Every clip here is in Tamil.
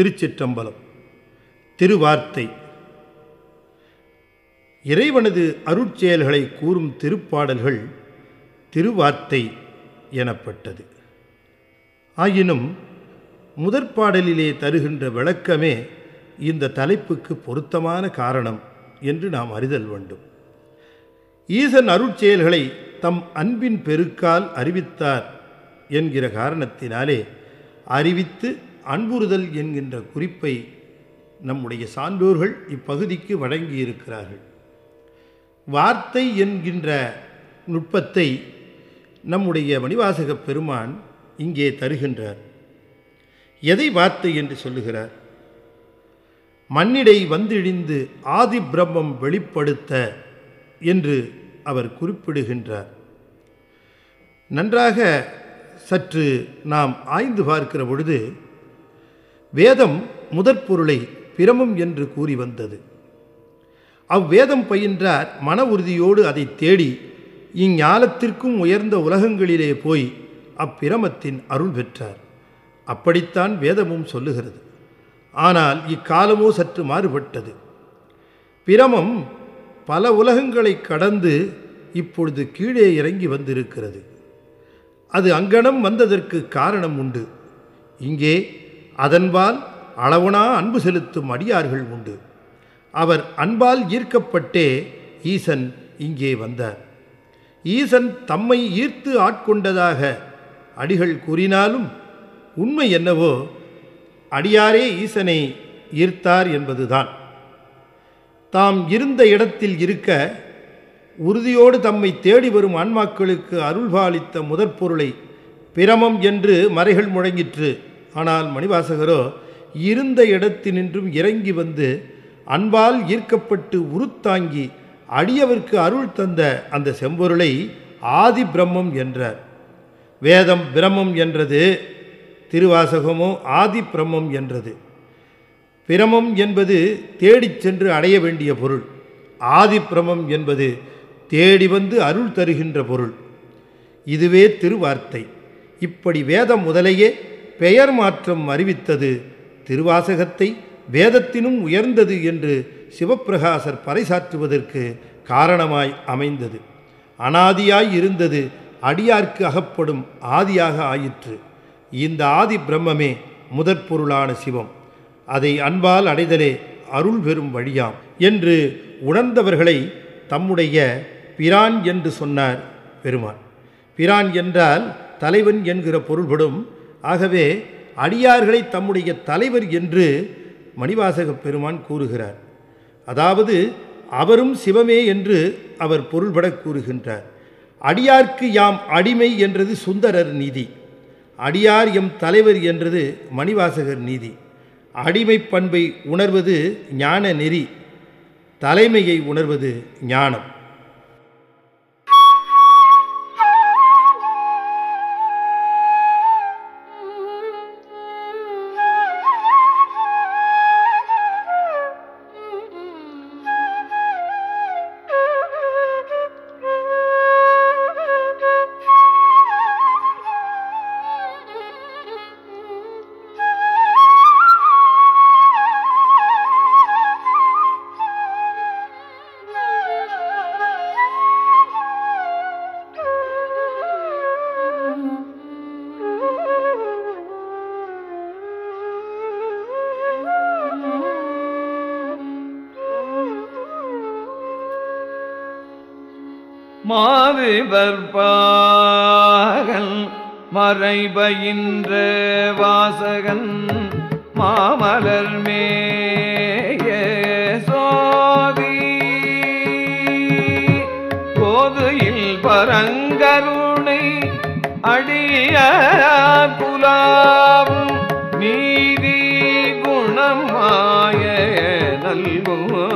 திருச்சிற்றம்பலம். திருவார்த்தை. இறைவனது அருட்செயல்களை கூறும் திருப்பாடல்கள் திருவார்த்தை எனப்பட்டது. ஆயினும் முதற்பாடலிலே தருகின்ற விளக்கமே இந்த தலைப்புக்கு பொருத்தமான காரணம் என்று நாம் அறிதல் வேண்டும். ஈசன் அருட்செயல்களை தம் அன்பின் பெருக்கால் அறிவித்தார் என்கிற காரணத்தினாலே அறிவித்து அன்புறுதல் என்கின்ற குறிப்பை நம்முடைய சான்றோர்கள் இப்பகுதிக்கு வழங்கியிருக்கிறார்கள். வார்த்தை என்கின்ற நுட்பத்தை நம்முடைய மணிவாசக பெருமான் இங்கே தருகின்றார். எதை வார்த்தை என்று சொல்லுகிறார்? மண்ணிடை வந்திழிந்து ஆதி பிரம்மம் வெளிப்படுத்த என்று அவர் குறிப்பிடுகின்றார். நன்றாக சற்று நாம் ஆய்ந்து பார்க்கிற பொழுது வேதம் முதற்பொருளை பிரமம் என்று கூறி வந்தது. அவ்வேதம் பயின்றார் மன உறுதியோடு அதை தேடி இஞ்ஞாலத்திற்கும் உயர்ந்த உலகங்களிலே போய் அப்பிரமத்தின் அருள் பெற்றார். அப்படித்தான் வேதமும் சொல்லுகிறது. ஆனால் இக்காலமோ சற்று மாறுபட்டது. பிரமம் பல உலகங்களை கடந்து இப்பொழுது கீழே இறங்கி வந்திருக்கிறது. அது அங்கனம் வந்ததற்கு காரணம் உண்டு. இங்கே அதன்பால் அளவனா அன்பு செலுத்தும் அடியார்கள் உண்டு. அவர் அன்பால் ஈர்க்கப்பட்டே ஈசன் இங்கே வந்தார். ஈசன் தம்மை ஈர்த்து ஆட்கொண்டதாக அடிகள் கூறினாலும் உண்மை என்னவோ அடியாரே ஈசனை ஈர்த்தார் என்பதுதான். தாம் இருந்த இடத்தில் இருக்க உறுதியோடு தம்மை தேடி வரும் ஆன்மாக்களுக்கு அருள்பாலித்த முதற்பொருளை பிரமம் என்று மறைகள் முழங்கிற்று. ஆனால் மணிவாசகரோ இருந்த இடத்தினின்றும் இறங்கி வந்து அன்பால் ஈர்க்கப்பட்டு உருத்தாங்கி அடியவர்க்கு அருள் தந்த அந்த செம்பொருளை ஆதி பிரம்மம் என்றார். வேதம் பிரம்மம் என்றது திருவாசகமோ ஆதி பிரம்மம் என்றது. பிரமம் என்பது தேடிச் சென்று அடைய வேண்டிய பொருள். ஆதி பிரமம் என்பது தேடி வந்து அருள் தருகின்ற பொருள். இதுவே திருவார்த்தை. இப்படி வேதம் முதலையே பெயர் மாற்றம் அறிவித்தது. திருவாசகத்தை வேதத்தினும் உயர்ந்தது என்று சிவப்பிரகாசர் பறைசாற்றுவதற்கு காரணமாய் அமைந்தது. அனாதியாய் இருந்தது அடியார்க்கு அகப்படும் ஆதியாக ஆயிற்று. இந்த ஆதி பிரம்மமே முதற் பொருளான சிவம். அதை அன்பால் அடைதலே அருள் பெறும் வழியாம் என்று உணர்ந்தவர்களை தம்முடைய பிரான் என்று சொன்னார் பெருமான். பிரான் என்றால் தலைவன் என்கிற பொருள்படும் ஆகவே அடியார்களை தம்முடைய தலைவர் என்று மணிவாசக பெருமான் கூறுகிறார். அதாவது அவரும் சிவமே என்று அவர் பொருள்பட கூறுகின்றார். அடியார்க்கு யாம் அடிமை என்றது சுந்தரர் நீதி. அடியார் எம் தலைவர் என்றது மணிவாசகர் நீதி. அடிமை பண்பை உணர்வது ஞான நெறி. தலைமையை உணர்வது ஞானம். மாறுபற்பாகல் மறைபயின்ற வாசகன் மாமலர் மேய சோதி. கோதுயில் பரங்கருணை அடிய குலாவும் நீதி குணமாய நல்கும்.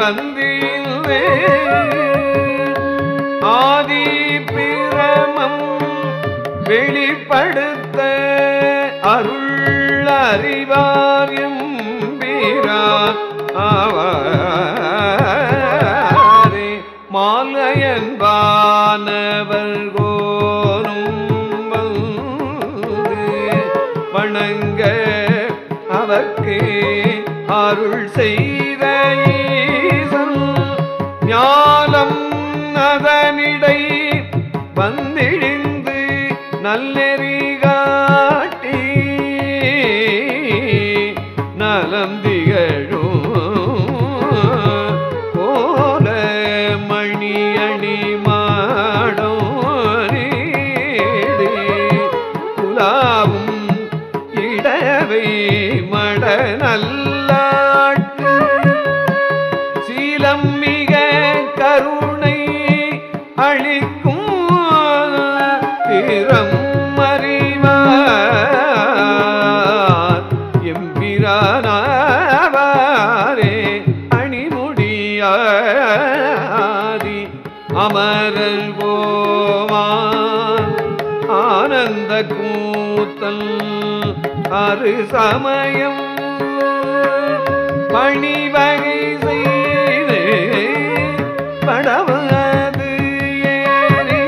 பந்து ஆதி பிரமம் வெளிப்படுத்த அருள் அறிவாரியம் வீரா ஆவாரே. மாலையன்பானவர்கோனும் வணங்க அவர்க்கே அருள் செய்த. ஞானம் அதனிடை வந்திழிந்து நல்லெறிக அமரல் போவான் ஆனந்த கூத்தல் அரு சமயம் பணிவகை செய்து படவது ஏறி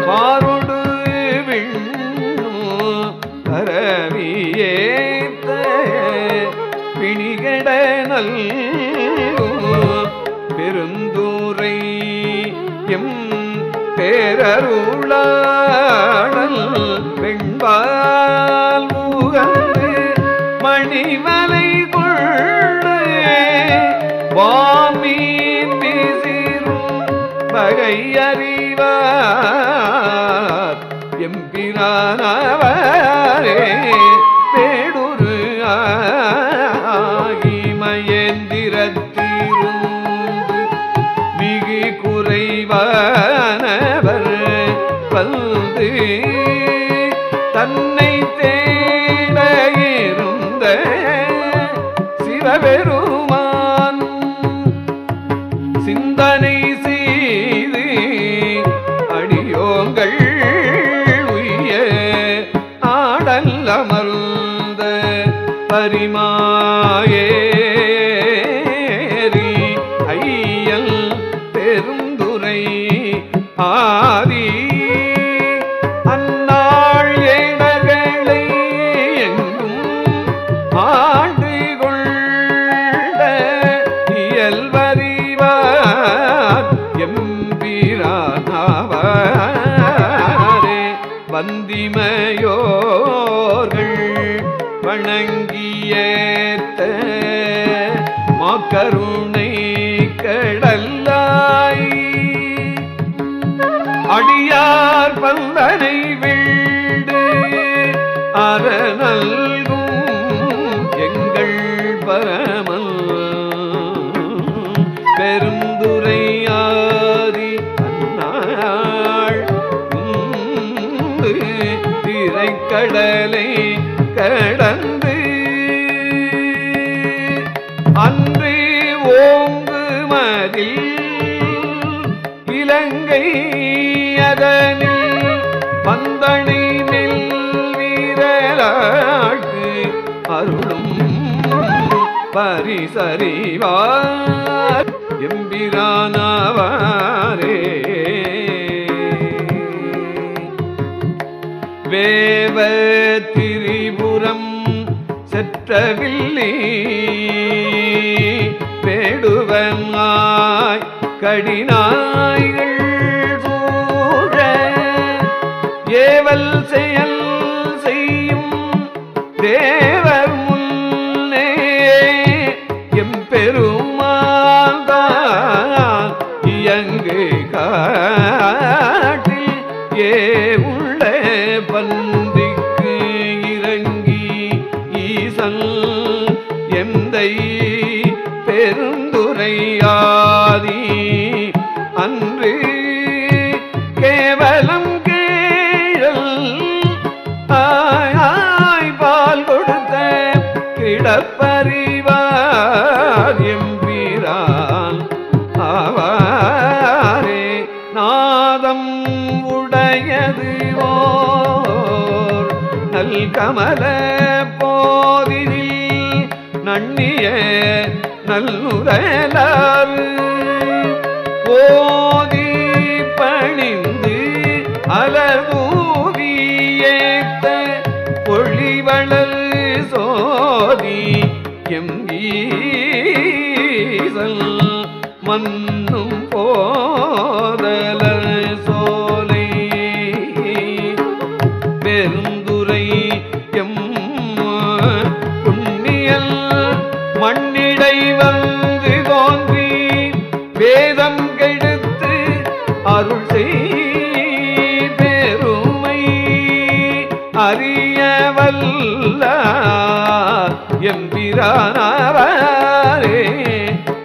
பாருடு விண்ணும் பரவியேத்த பிணிகட நல் பெருந்தூரை பேரருளாடல் வெண்பால் முகந்து மணிமலை கொண்டு வாமீன் விசிறும் வகை அறிவார் எம்பிரானவரே பரிமாயேரி ஐயல் பெருந்துரை ஆதி. அந்நாள் ஏடர்களை எங்கும் ஆண்டு கொள்ள இயல்வறிவார் எம்பிரானாவாரே வந்திமையோர்கள் கருணை கடல்லாய். அடியார் பந்தனை வீடு அறநல்கும் எங்கள் பரமல் பெருந்துரையாதி அந்நாள் திரைக்கடலை கடல் அதனில் பந்தனை நெல் வீரலாக்கு அருளும் பரிசறிவார் எம்பிரானவாரே. வேவ திரிபுரம் செற்றவில்லை பேடுவனாய் கடினாய்கள் ஏவல் செயல் செய்யும் தேவர் முன்னே எம்பெருமான் தான் இயங்கு காட்டில் ஏ உள்ள பந்திக்கு இறங்கி ஈசன் எந்தை பெருந்துரையாதி அன்று கேவலம் கமல போதினில் நன்னிய நல்லுரலாறு போதி பணிந்து அலர்வூவியேத்த பொழிவளல் சோதி எங்கீசல் மன்னும் போதலர். எம்பிரானவரே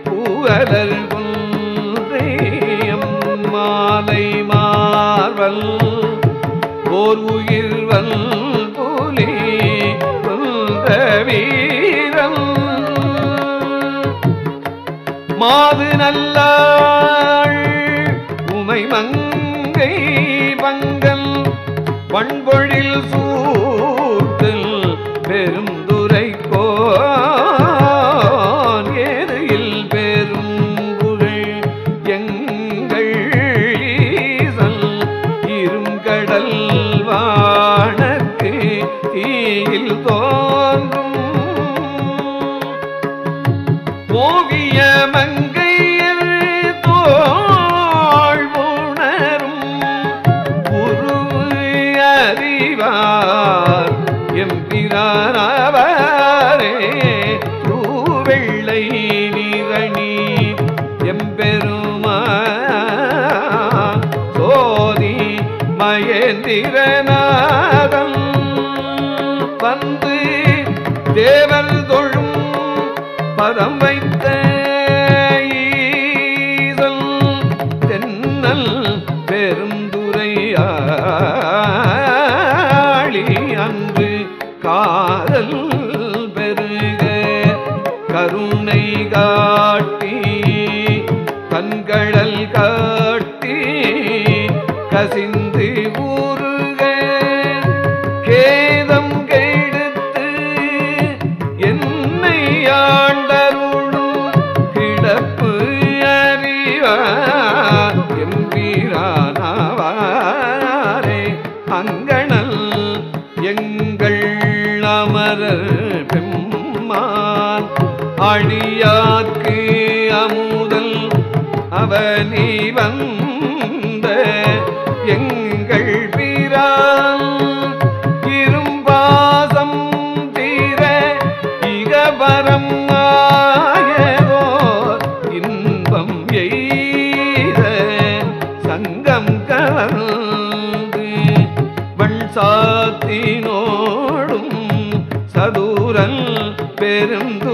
பூவலர் குன்றியம் மாலை மார்வல் ஓர் உயிர்வல் புலி கொன்ற மாது நல்லாள் உமை மங்கை பங்கல் பண்பொழில் சூட்டில் தோன்றும். ஓவிய மங்கையர் தோழ்வுணரும் உணரும் அறிவார் எம்பிரானவரே ரூவெள்ளை நிரணி எம்பெருமா சோதி மயந்திரநாதன் தேவர் தொழும் பதம் வைத்த ஈசல் தென்னல் பெருந்துரையாளி அன்று காதல் பெருக கருணை காட்டி எம்பீரானவாரே அங்கணல் எங்கள் அமரர் பெம்மான். அடியார்க்கு அமுதல் அவனி வந்த பெருந்துரையாடி